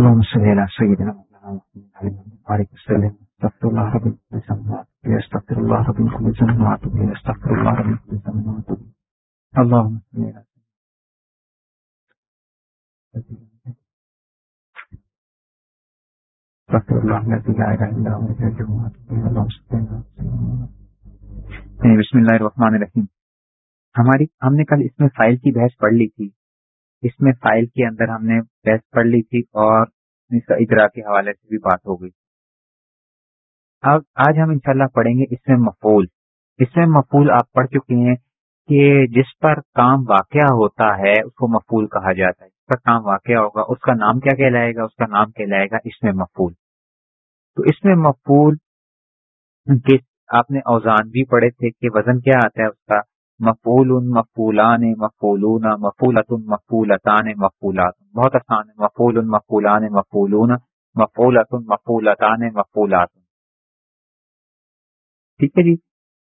اللهم صل على سيدنا وسلم. استغفر الله رب استغفر الله رب واتوب اليه استغفر الله رب واتوب اليه اللهم صل على استغفر الله الذي لا اله الا هو واتوب اليه اللهم صل على بسم اللہ الرحمن الرحیم ہماری ہم نے کل اس میں فائل کی بحث پڑھ لی تھی۔ اس میں فائل کے اندر ہم نے بحث پڑھ لی تھی اور اس کا اجرا کے حوالے سے بھی بات ہو گئی۔ اب آج ہم انشاءاللہ پڑھیں گے اس میں مفول اس میں مفول آپ پڑھ چکے ہیں کہ جس پر کام واقع ہوتا ہے اس کو مفول کہا جاتا ہے۔ جس پر کام واقع ہوگا اس کا نام کیا کہلائے گا؟ اس کا نام کہلائے گا اس میں مفول تو اس میں مفول کے آپ نے اوزان بھی پڑھے تھے کہ وزن کیا آتا ہے اس کا؟ مفول مفولان مفولون مفولت مفولتان مفولات بہت آسان ہے. مفول مفولان مفولون مفولت مفولتان مفولات ٹھیک ہے جی.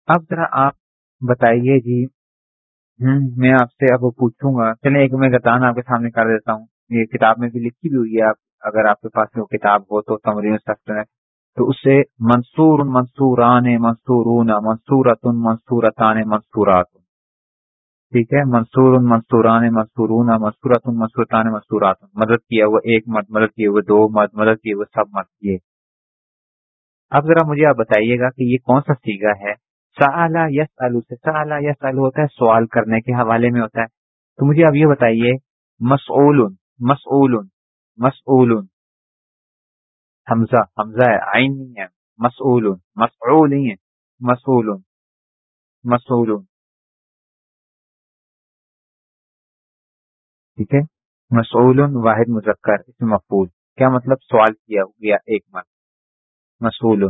اب ذرا آپ بتائیے جی. میں آپ سے اب پوچھوں گا. چلے ایک میں گتان آپ کے سامنے کر دیتا ہوں. یہ کتاب میں بھی لکھی بھی ہوئی ہے. آپ، اگر آپ کے پاس وہ کتاب ہو تو تمرین سخت ہے. تو اس سے منصور، منصوران، منصورون منصورت منصورتان، منصورات. ٹھیک ہے؟ منصور، منصوران، منصورون، منصورت، منصورتان، منصورات۔ مدد کیا وہ ایک مد، مدد کیے ہوئے دو مد، مدد کیے ہوئے سب مد یہ اب ذرا مجھے آپ بتائیے گا کہ یہ کون سا سیگا ہے؟ سالہ یس آلو سے سالہ یس آلو ہوتا ہے سوال کرنے کے حوالے میں ہوتا ہے۔ تو مجھے اب یہ بتائیے مسعول مسعول مسعول حمزہ حمزہ ہے آئین نہیں ہے مسعول مسعول نہیں ہے مسعول مسعول ٹھیک ہے؟ مسعول واحد مذکر اس میں مفول کیا مطلب سوال کیا گیا ایک مرد؟ مسعول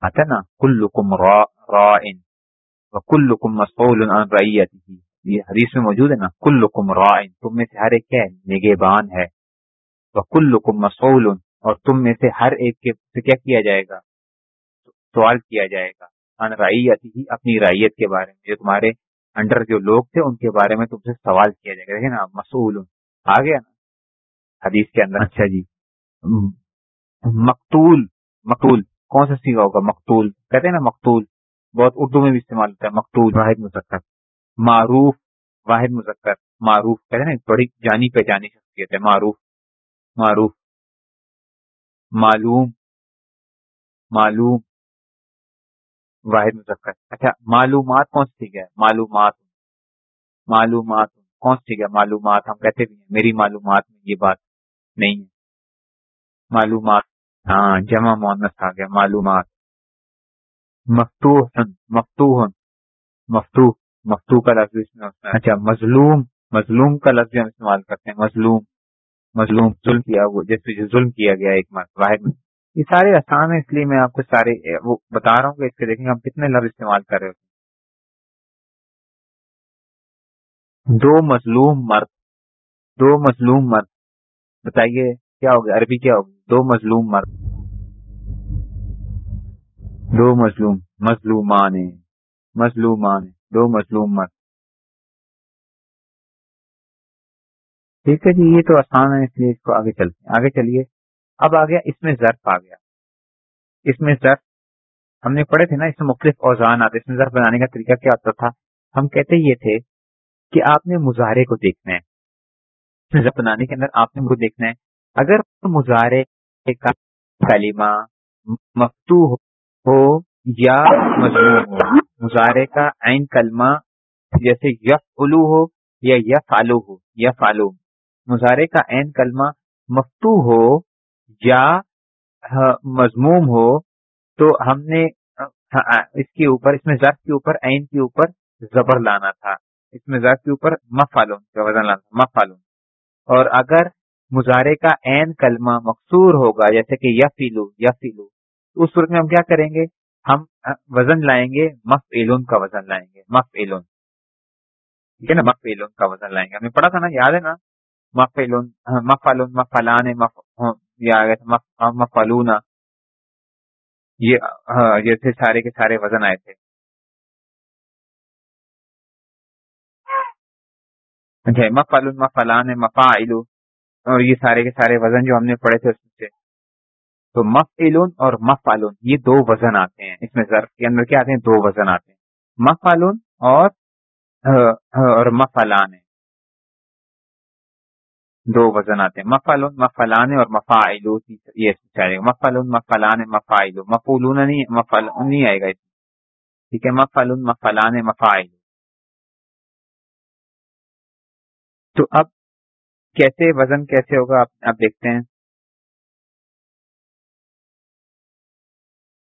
آتا نا، کلکم رائن وکلکم مسعول عن یہ حدیث میں موجود ہے نا، کلکم رائن تم میں سے ہر ایک کیا ہے؟ نگہبان ہے۔ وکلکم مسعول اور تم میں سے ہر ایک کے سے کیا کیا جائے گا؟ سوال کیا جائے گا۔ ان رعیتہ اپنی رعیت کے بارے میں، جو تمہارے انڈر جو لوگ تھے ان کے بارے میں تم سے سوال کیا جائے گا۔ دیکھیں نا مسعول آ گیا نا۔ حدیث کے اندر۔ اچھا جی۔ مقتول مقتول۔ کون سا سیگا ہوگا؟ مقتول۔ کہتے ہیں نا مقتول۔ بہت اردو میں بھی استعمال ہوتا ہے۔ مقتول واحد مذکر۔ معروف واحد مذکر۔ معروف۔ کہتے ہیں نا بڑی جانی پہچانی شخصیت ہے۔ معروف۔ معروف۔ معلوم۔ معلوم۔ واحد مذکر اچھا معلومات کون سی ہے معلومات۔ معلومات کون سی ہے معلومات، ہم کہتے بھی ہیں، میری معلومات میں یہ بات نہیں ہے۔ معلومات ہاں جمع مونس آ گیا، معلومات۔ مفتوح مفتوح مفتوح مفتوح کا لفظ اس میں اچھا مظلوم مظلوم کا لفظ ہم استعمال کرتے ہیں، مظلوم۔ مظلوم، ظلم کیا، وہ جس پہ ظلم کیا گیا ایک مرد واحد یہ سارے آسان ہیں، اس لیے میں آپ کو سارے، وہ بتا رہا ہوں کہ اس کے دیکھیں ہم کتنے لفظ استعمال کر رہے ہوتے دو مظلوم مرد، دو مظلوم مرد، بتائیے کیا ہوگا عربی کیا ہوگی دو مظلوم مرد۔ دو مظلوم، مظلومان مظلومان دو مظلوم مرد۔ ٹھیک ہے جی یہ تو آسان ہے، اس لیے اس کو آگے چلتے ہیں۔ آگے چلیے۔ اب آ گیا اس میں ضرف آ گیا۔ اس میں ضرف ہم نے پڑھے تھے نا اس میں مختلف اوزان آتے، اس میں ضرف بنانے کا طریقہ کیا ہوتا تھا۔ ہم کہتے یہ تھے کہ آپ نے مظاہرے کو دیکھنا ہے۔ ضرف بنانے کے اندر آپ نے دیکھنا ہے۔ اگر مظاہرے کا کلمہ مفتو ہو یا مضمون ہو، مظاہرے کا عین کلمہ جیسے یف الو ہو یا یف آلو ہو یا فالو مظاہرے کا عین کلمہ مفتو ہو یا مضموم ہو، تو ہم نے اس کے اوپر، اس میں ضرف کے اوپر، عین کے اوپر زبر لانا تھا۔ اس میں ضرف کے اوپر مفالون کا وزن لانا تھا مفالون اور اگر مظاہرے کا عین کلمہ مقصور ہوگا، جیسے کہ یفیلو یفیلو اس صورت میں ہم کیا کریں گے؟ ہم وزن لائیں گے مف ایلون کا وزن لائیں گے مف ایلون ٹھیک ہے نا؟ مف ایلون کا وزن لائیں گے۔ ہم نے پڑھا تھا نا، یاد ہے نا؟ مف ایلون مفالون مفالان مف یہ مفالونا یہ ہاں، جیسے سارے کے سارے وزن آئے تھے۔ اچھا مفالون مفالان مفا اور یہ سارے کے سارے وزن جو ہم نے پڑھے تھے اس سے۔ تو مفعلون اور مفعلون، یہ دو وزن آتے ہیں۔ اس میں ضرف کے اندر کیا آتے ہیں؟ دو وزن آتے ہیں۔ مفعلون اور ہاں، ہاں، اور مفعلان دو وزن آتے ہیں۔ مفعلون مفعلان اور مفاعلو یہ چاہیے مفعلون مفعلان مفاعلو۔ مفعولون نہیں نہیں آئے گا اس ٹھیک ہے؟ مفعلون مفعلان مفاعلو۔ تو اب کیسے وزن کیسے ہوگا؟ آپ دیکھتے ہیں۔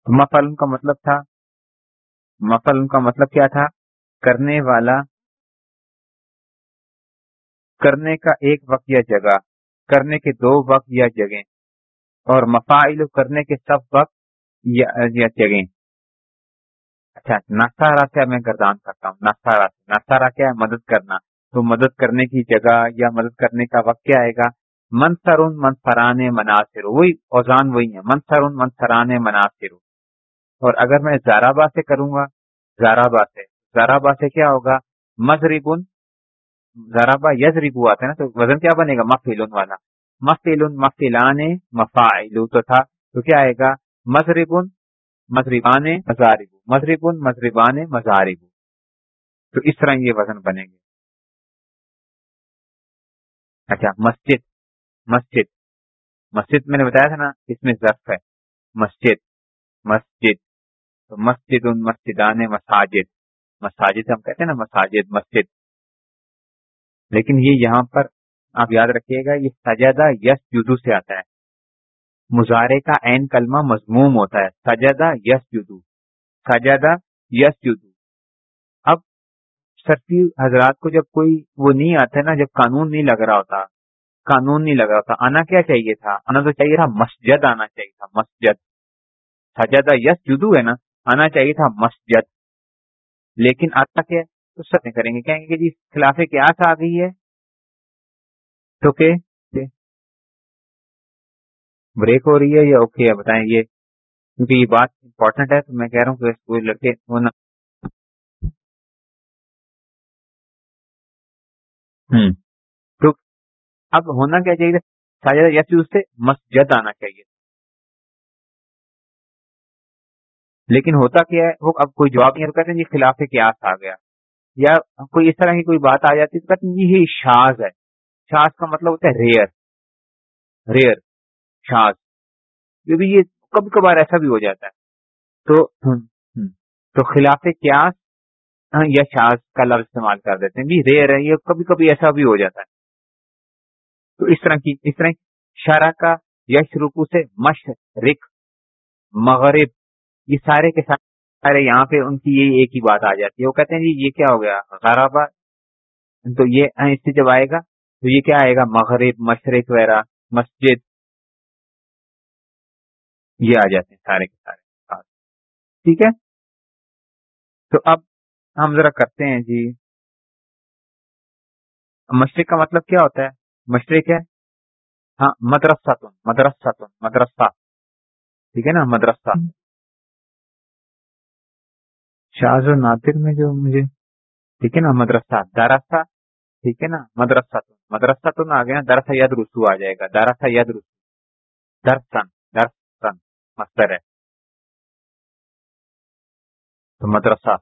مفل کا مطلب تھا مفل کا مطلب کیا تھا؟ کرنے والا کرنے کا ایک وقت یا جگہ، کرنے کے دو وقت یا جگہ اور مفائل کرنے کے سب وقت یا جگہ اچھا ناسارا سے میں گردان کرتا ہوں۔ ناسارا سے۔ ناسارا کیا ہے؟ مدد کرنا۔ تو مدد کرنے کی جگہ یا مدد کرنے کا وقت کیا آئے گا؟ منصرون منصران مناصر۔ وہی اوزان وہی ہے منصرون منصران مناصر۔ اور اگر میں زارابا سے کروں گا؟ زارابا سے۔ زارابا سے کیا ہوگا؟ مزربن زارابا یزربو آتا ہے نا، تو وزن کیا بنے گا؟ مفیلن والا۔ مفیلن مفیلان مفاعلو تو تھا۔ تو کیا آئے گا؟ مزربن مزربان مزاربو مزربن مزربان مزاربو تو اس طرح یہ وزن بنے گے اچھا مسجد۔ مسجد۔ مسجد میں نے بتایا تھا نا، اس میں ضرف ہے۔ مسجد۔ مسجد۔ تو مسجد ان مسجدان مساجد۔ مساجد ہم کہتے ہیں نا، مساجد، مسجد۔ لیکن یہ یہاں پر آپ یاد رکھیے گا، یہ سجادہ یس جدو سے آتا ہے۔ مظاہرے کا عین کلمہ مضموم ہوتا ہے۔ سجادہ یس جدو۔ سجادہ یس جدو۔ سرفی حضرات کو جب کوئی وہ نہیں آتا نا، جب قانون نہیں لگ رہا ہوتا، قانون نہیں لگ رہا ہوتا، آنا کیا چاہیے تھا؟ آنا تو چاہیے تھا مسجد، آنا چاہیے تھا مسجد۔ سجادہ یس جدو ہے نا، آنا چاہیے تھا مسجد۔ لیکن آتا کیا تو سب کریں گے۔ کہیں گے کہ جی خلاف کیا آ گئی ہے۔ تو کہ بریک ہو رہی ہے یا اوکے؟ ہے بتائیں، یہ کیونکہ یہ بات امپورٹنٹ ہے تو میں کہہ رہا ہوں کہ کوئی لڑکے ہوں تو اب ہونا کیا چاہیے؟ ساجدہ یا اس سے مسجد آنا چاہیے۔ لیکن ہوتا کیا ہے؟ وہ اب کوئی جواب نہیں کہتے ہیں یہ خلاف قیاس آ گیا۔ یا کوئی اس طرح کی کوئی بات آ جاتی تو کہتے ہیں یہ شاز ہے۔ شاز کا مطلب ہوتا ہے ریئر۔ ریئر، شاز۔ کیونکہ یہ کبھی کبھار ایسا بھی ہو جاتا ہے۔ تو تو خلاف قیاس ہاں، یا شاز کا لفظ استعمال کر دیتے ہیں۔ بھی ریئر ہے، یہ کبھی کبھی ایسا بھی ہو جاتا ہے۔ تو اس طرح کی، اس طرح شرح کا یش رکو سے مشرق، مغرب، یہ سارے کے سارے یہاں پہ ان کی یہ ایک ہی بات آ جاتی ہے۔ وہ کہتے ہیں جی یہ کیا ہو گیا؟ غرابہ تو یہ اس سے جب آئے گا، تو یہ کیا آئے گا؟ مغرب، مشرق وغیرہ، مسجد۔ یہ آ جاتے ہیں سارے کے سارے۔ ٹھیک ہے؟ تو اب ہم ذرا کرتے ہیں جی۔ مشرق کا مطلب کیا ہوتا ہے؟ مشرق ہے۔ ہاں مدرسہ تن مدرسہ تن مدرسہ۔ ٹھیک ہے نا؟ مدرسہ۔ شاز و نادر میں جو مجھے، ٹھیک ہے نا، مدرسہ داراسا ٹھیک ہے نا، مدرسہ تن مدرسہ تن آ گیا داراسا ید رسو آ جائے گا داراسا ید رسو۔ درسن درسن، مستر ہے۔ تو مدرسہ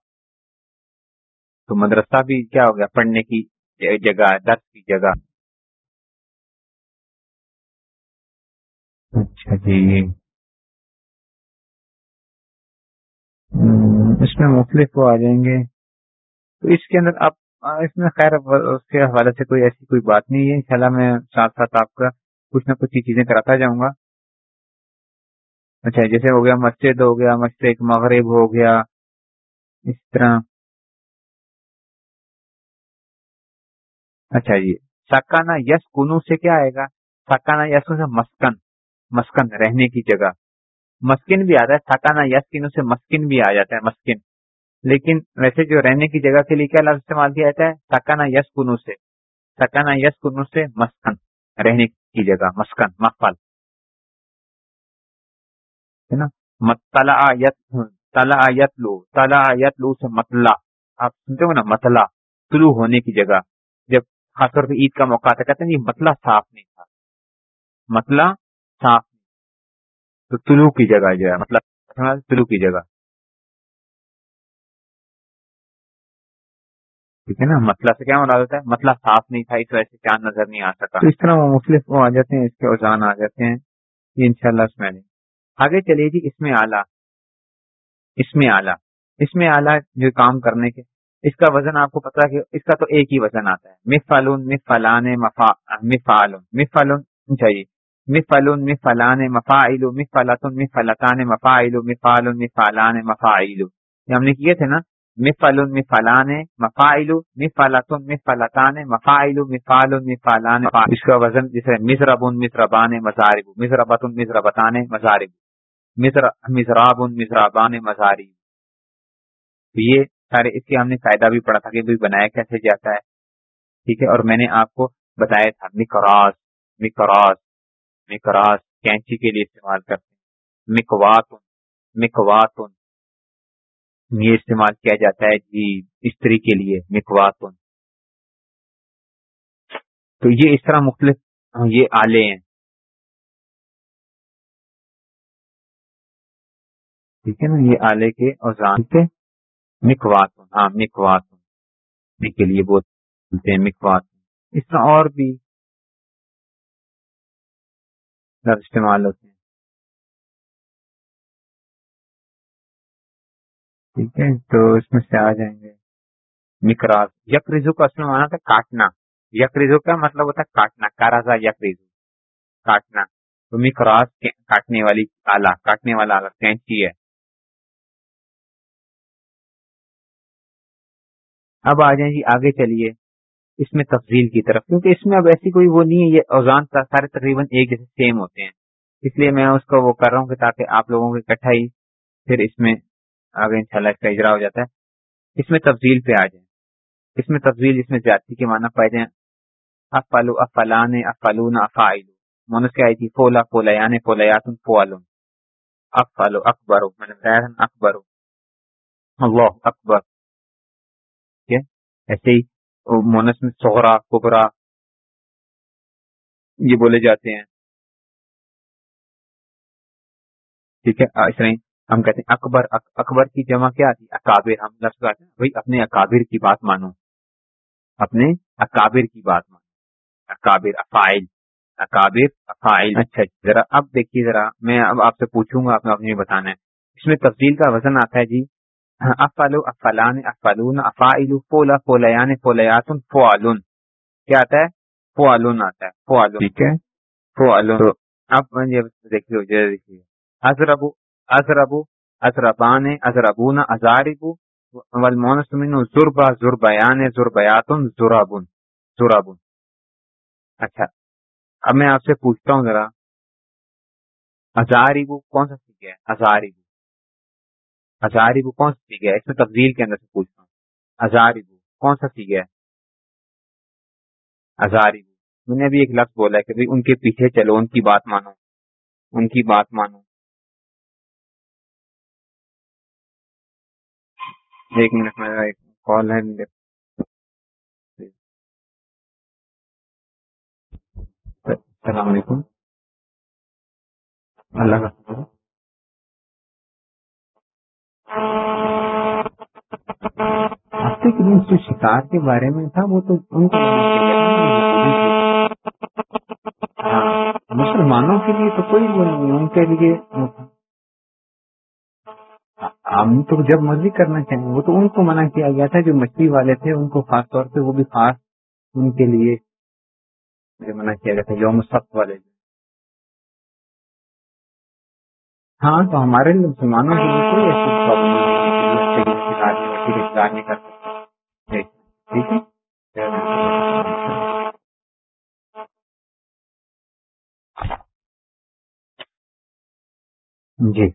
تو مدرسہ بھی کیا ہو گیا، پڑھنے کی جگہ، درس کی جگہ۔ اچھا جی۔ اس میں مختلف وہ آ جائیں گے۔ تو اس کے اندر آپ اس میں خیر اس کے حوالے سے کوئی ایسی کوئی بات نہیں ہے۔ انشاءاللہ میں ساتھ ساتھ آپ کا کچھ نہ کچھ چیزیں کراتا جاؤں گا۔ اچھا جیسے ہو گیا مسجد، ہو گیا مشرق مغرب، ہو گیا اس طرح۔ اچھا جی سکانا یس کنو سے کیا آئے گا؟ سکانا یس سے مسکن مسکن، رہنے کی جگہ۔ مسکن بھی آتا ہے سکانا یس کنو سے مسکن بھی آ جاتا ہے، مسکن۔ لیکن ویسے جو رہنے کی جگہ کے لیے کیا لفظ استعمال کیا جاتا ہے؟ سکانا یس کنو سے۔ سکانا یس کنو سے مسکن۔ رہنے کی جگہ، مسکن مقفل ہے نا؟ مطلع تلا یت لو تلا یت لو سے مطلع۔ آپ سنتے ہو نا؟ مطلع، طلوع ہونے کی جگہ۔ جب خاص طور پہ عید کا موقع تھا کہتے ہیں یہ مطلب صاف نہیں تھا۔ مطلع صاف تو طلوع کی جگہ جو ہے مطلب طلوع کی جگہ۔ ٹھیک ہے نا؟ مطلب سے کیا مراد ہوتا ہے؟ مطلب صاف نہیں تھا، اس وجہ سے چاند نظر نہیں آ سکا۔ تو اس طرح وہ مختلف وہ آ جاتے ہیں، اس کے اوزان آ جاتے ہیں۔ یہ ان شاء اللہ اس میں آگے چلیے جی اس میں آلہ اس میں آلہ اس میں آلہ جو کام کرنے کے۔ اس کا وزن آپ کو پتا کہ اس کا تو ایک ہی وزن آتا ہے۔ مفالون مفالان مفا مفالون مفالون چاہیے۔ مفالون مفالان مفاعل مفالتون مفالتان مفاعل مفالون مفالان مفاعل. یہ ہم نے کیے تھے نا؟ مفل مفلان مفائل مفلتن مفلتان مفائل مفال مفالان اس کا وزن جیسے مصرب مصربان مزارب مصربت مصربتان مزارب مصر مصراب مصرابان مزارب یہ سارے اس کے ہم نے فائدہ بھی پڑھا تھا کہ بھی بنایا کیسے جاتا ہے. ٹھیک ہے؟ اور میں نے آپ کو بتایا تھا مکراس مکراس مکراس کینچی کے لیے استعمال کرتے ہیں۔ مکوات مکوات یہ استعمال کیا جاتا ہے جی استری کے لیے، مکواتن۔ تو یہ اس طرح مختلف یہ آلے ہیں۔ ٹھیک ہے نا؟ یہ آلے کے اوزان کے مکواتن۔ ہاں مکواتن۔ کے لیے بولتے ہیں مکواتن۔ اس طرح اور بھی استعمال ہوتے ہیں۔ ٹھیک ہے، تو اس میں سے آ جائیں گے۔ مکراس یک ریزو کا اصل مانا تھا کاٹنا۔ یک ریزو کا مطلب ہوتا ہے کاٹنا، کارازا یک ریزو کاٹنا۔ تو مکراس کاٹنے والی آلہ، کاٹنے والا آلہ، کینچی ہے۔ اب آ جائیں جی آگے چلیے۔ اس میں تفضیل کی طرف، کیونکہ اس میں اب ایسی کوئی وہ نہیں ہے، یہ اوزان سارے تقریباً ایک جیسے سیم ہوتے ہیں۔ اس لیے میں اس کو وہ کر رہا ہوں کہ تاکہ آپ لوگوں کی کٹھائی پھر اس میں آگے ان شاء اللہ اس کا اجرا ہو جاتا ہے۔ اس میں تفضیل پہ آ جائیں۔ اس میں تفضیل، اس میں زیادتی کے معنی پائے جائیں افلو افلان افلون افائل مونس کیا آئی تھی فولا فولیان فولیات فوالون۔ افلو اکبر میں نے بتایا اکبر اللہ اکبر۔ ٹھیک ہے؟ ایسے ہی مونس میں سہرا کبرا یہ بولے جاتے ہیں۔ ٹھیک ہے، اس طرح ہم کہتے ہیں، اکبر اکبر کی جمع کیا تھی؟ اکابر، ہم لفظ ہیں۔ بھائی، اپنے اکابر کی بات مانو۔ اپنے اکابر کی بات مانو۔ اکابر افائل اکابر افائل اچھا جی، ذرا اب دیکھیے، ذرا میں اب آپ سے پوچھوں گا، آپ اپنے بتانا ہے۔ اس میں تفصیل کا وزن آتا ہے جی۔ افالو افلان افالون افائل فولا فولیان فولیات فوالون. کیا آتا ہے؟ فوالون آتا ہے. فوالون. ٹھیک ہے. فوالون. اب دیکھیے دیکھیے. حضرب ازربو ازربان ازربون ازاربو والمونس منو زربا زربیان زربیاتن زرابن زرابن اچھا. اب میں آپ سے پوچھتا ہوں ذرا. ازاریبو کون سا سیکھ ہے؟ ازاریبو ازاریبو کون سا سیکھ ہے؟ اس میں تفضیل کے اندر سے پوچھتا ہوں۔ ازاریبو کون سا سیکھ ہے؟ ازاریبو میں نے ابھی ایک لفظ بولا ہے کہ ان کے پیچھے چلو، ان کی بات مانو۔ ان کی بات مانو۔ ایک منٹ میرا ایک کال ہے۔ السلام علیکم۔ اللہ کا جو شکار کے بارے میں تھا، وہ تو ان کو ہاں، مسلمانوں کے لیے تو کوئی وہ نہیں ان کے لیے ہم تو جب مرضی کرنا چاہیں، وہ تو ان کو منع کیا گیا تھا جو مچھلی والے تھے، ان کو خاص طور پہ وہ بھی خاص ان کے لیے منع کیا گیا تھا، یوم سخت والے۔ ہاں تو ہمارے مسلمانوں کے لیے کوئی ایسی پرابلم نہیں کر سکتے۔ ٹھیک۔ ہے۔ جی۔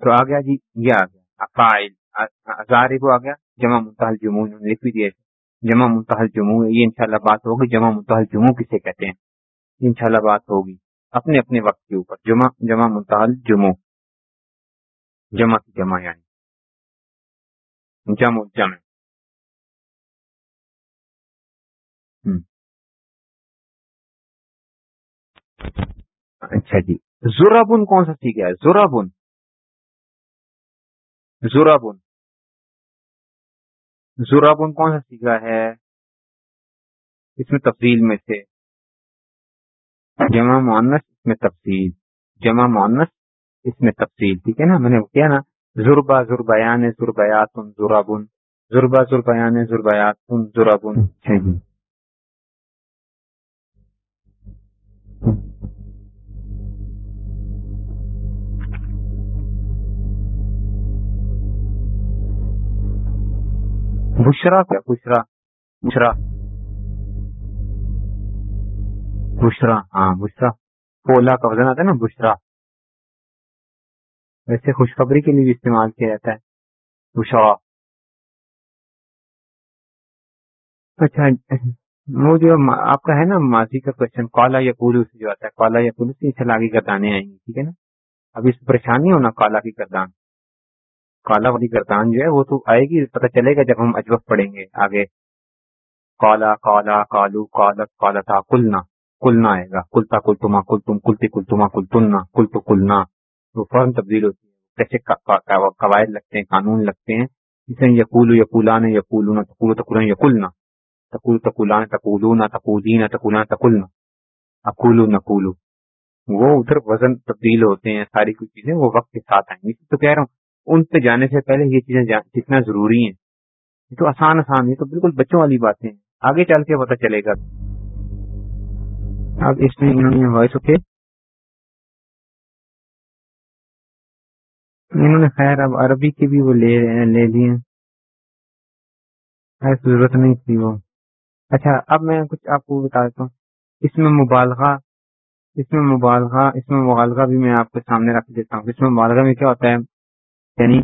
تو آ گیا جی یہ آ گیا۔ افائل ازارب آ گیا۔ جمع متحل جموں لکھ بھی دیا جمع متحل جموں یہ انشاءاللہ بات ہوگی۔ جمع متحل جموں کسے کہتے ہیں؟ انشاءاللہ بات ہوگی۔ اپنے اپنے وقت کے اوپر۔ جمع جمع متحل جموں جمع کی جمع یعنی۔ جمع جمع۔ اچھا جی۔ زورابن کون سا سیکھا ہے؟ زورابن زورابن زورابن کون سا سیکھا ہے؟ اس میں تفصیل میں سے۔ جمع معنس اس میں تفصیل۔ جمع معنس اس میں تفصیل، ٹھیک ہے نا؟ میں نے کیا نا، زربا زربیان زربیات زرابن زربا زربیان زربیات زرابن اچھا جی بشرا کیا بشرا بشرا۔ بشرا ہاں بشرا۔ پولا کا وزن آتا ہے نا، بشرا۔ ویسے خوشخبری کے لیے بھی استعمال کیا جاتا ہے۔ بشرا اچھا وہ جو آپ کا ہے نا ماضی کا کوشچن کالا یا پولو سے جو آتا ہے، کالا یا پولو سے چلا گردانے آئیں گی، ٹھیک ہے نا؟ اب اس پریشان نہیں ہونا کالا کی گردان؟ کالا والی گردان جو ہے وہ تو آئے گی، پتہ چلے گا جب ہم اجوک پڑھیں گے آگے۔ کالا کالا، کالو، کالت، کالتا، کلنا کلنا آئے گا۔ کلتا کل تما کل تم کلتی کل تما کل تننا کل تو کلنا وہ فوراً تبدیل ہوتی ہے کیسے قواعد لگتے ہیں، قانون لگتے ہیں۔ جسے یقول یقولان یقولون تقول تقولن یقولنا۔ تقول تقولان تقولون تقولین تقولان تقولنا۔ اقولو نقولو۔ وہ ادھر وزن تبدیل ہوتے ہیں، ساری کچھ چیزیں وہ وقت کے ساتھ آئیں گی۔ تو کہہ رہا ہوں، ان پہ جانے سے پہلے یہ چیزیں جتنا ضروری ہیں۔ یہ تو آسان آسان، یہ تو بالکل بچوں والی باتیں ہیں۔ آگے چل کے پتہ چلے گا۔ اب اس میں انہوں نے وائس اوکے انہوں نے خیر اب عربی کی بھی وہ لے لے لیے ضرورت نہیں تھی وہ۔ اچھا اب میں کچھ آپ کو بتا دیتا ہوں۔ اس میں مبالغہ، اس میں مبالغہ، اس میں مبالغہ بھی میں آپ کے سامنے رکھ دیتا ہوں۔ اس میں مبالغہ میں کیا ہوتا ہے؟ یعنی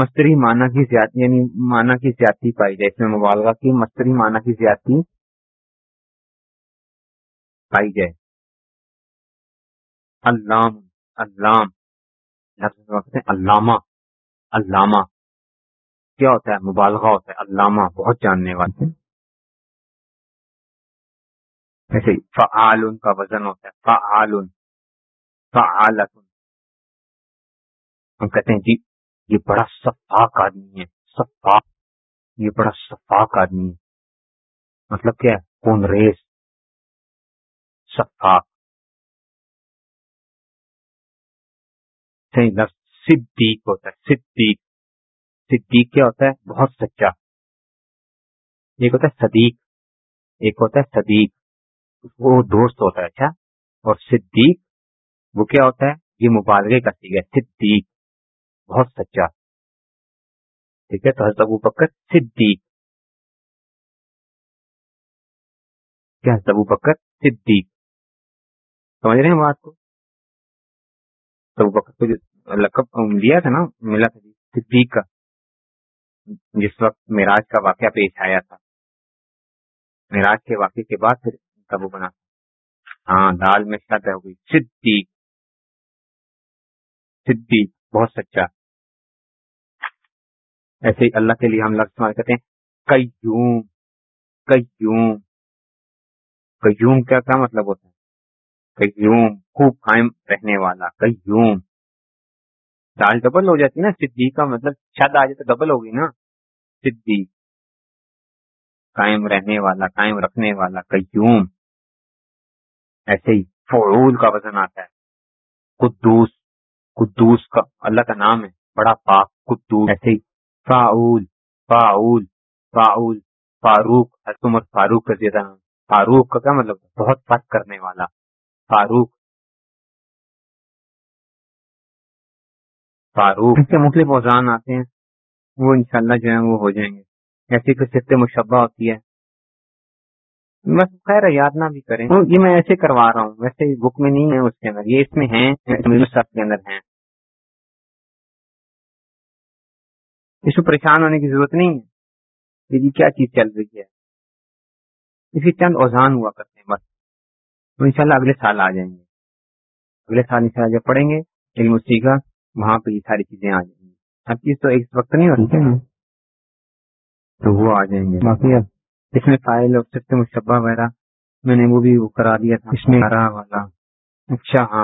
مستری معنی کی زیادتی یعنی معنی کی زیادتی پائی جائے۔ اس میں مبالغہ کی مستری معنی کی زیادتی پائی جائے۔ علام علام علامہ علامہ، کیا ہوتا ہے؟ مبالغہ ہوتا ہے، علامہ بہت جاننے والے ایسے فعال کا وزن ہوتا ہے فعال فعالت ہم کہتے ہیں جی یہ بڑا صفاق آدمی ہے، صفاق، یہ بڑا صفاق آدمی ہے۔ مطلب کیا ہے؟ کون ریس صفاق۔ صحیح لفظ صدیق ہوتا ہے، صدیق۔ صدیق کیا ہوتا ہے؟ بہت سچا۔ ایک ہوتا ہے صدیق، ایک ہوتا ہے صدیق۔ وہ دوست ہوتا ہے اچھا۔ اور صدیق، وہ کیا ہوتا ہے؟ یہ مبالغے کا سیکھ ہے۔ صدیق، بہت سچا۔ ٹھیک ہے، تو حضرت ابو بکر صدیق۔ کیا حضرت ابو بکر صدیق؟ سمجھ رہے ہیں بات کو؟ ابو بکر کو جو لقب لیا تھا نا، ملا تھا جی، صدیق کا، جس وقت میراج کا واقعہ پیش آیا تھا۔ میراج کے واقعے کے بعد پھر تبو بنا۔ ہاں دال میں شد ہو گئی صدیق۔ صدیق، بہت سچا۔ ایسے ہی اللہ کے لیے ہم لفظ استعمال کرتے ہیں۔ قیوم۔ قیوم۔ قیوم کیا کیا مطلب ہوتا ہے۔ قیوم خوب قائم رہنے والا قیوم دال ڈبل ہو جاتی نا صدیق کا مطلب شد آ جائے تو ڈبل ہوگی نا صدیق قائم رہنے والا، قائم رکھنے والا قیوم ایسے ہی فعول کا وزن آتا ہے۔ قدوس قدوس کا، اللہ کا نام ہے، بڑا پاک، قدوس۔ ایسے ہی فاول فاول فاول فاروق حکومت فاروق کا زیادہ نام فاروق کا کیا مطلب؟ بہت فرق کرنے والا۔ فاروق۔ فاروق۔ اس کے مختلف اوزان آتے ہیں، وہ انشاءاللہ جو ہے وہ ہو جائیں گے۔ ایسی کوئی صفت مشبہ ہوتی ہے؟ بس خیر، یاد نہ بھی کریں۔ یہ میں ایسے کروا رہا ہوں، ویسے بک میں نہیں ہے اس کے اندر، یہ اس میں ہیں سب کے اندر ہیں۔ اس میں پریشان ہونے کی ضرورت نہیں ہے کہ کیا چیز چل رہی ہے۔ اس کی چند اوزان ہوا کرتے تو انشاءاللہ اگلے سال آ جائیں گے۔ اگلے سال انشاءاللہ جب پڑھیں گے علم سیکھا وہاں پہ یہ ساری چیزیں آ جائیں گی۔ ہر چیز تو ایک وقت نہیں ہوتی۔ تو وہ آ جائیں گے۔ باقی اس میں فائل اور سب مشبہ وغیرہ میں نے وہ بھی وہ کرا دیا تھا۔ اس میں والا۔ اچھا ہاں۔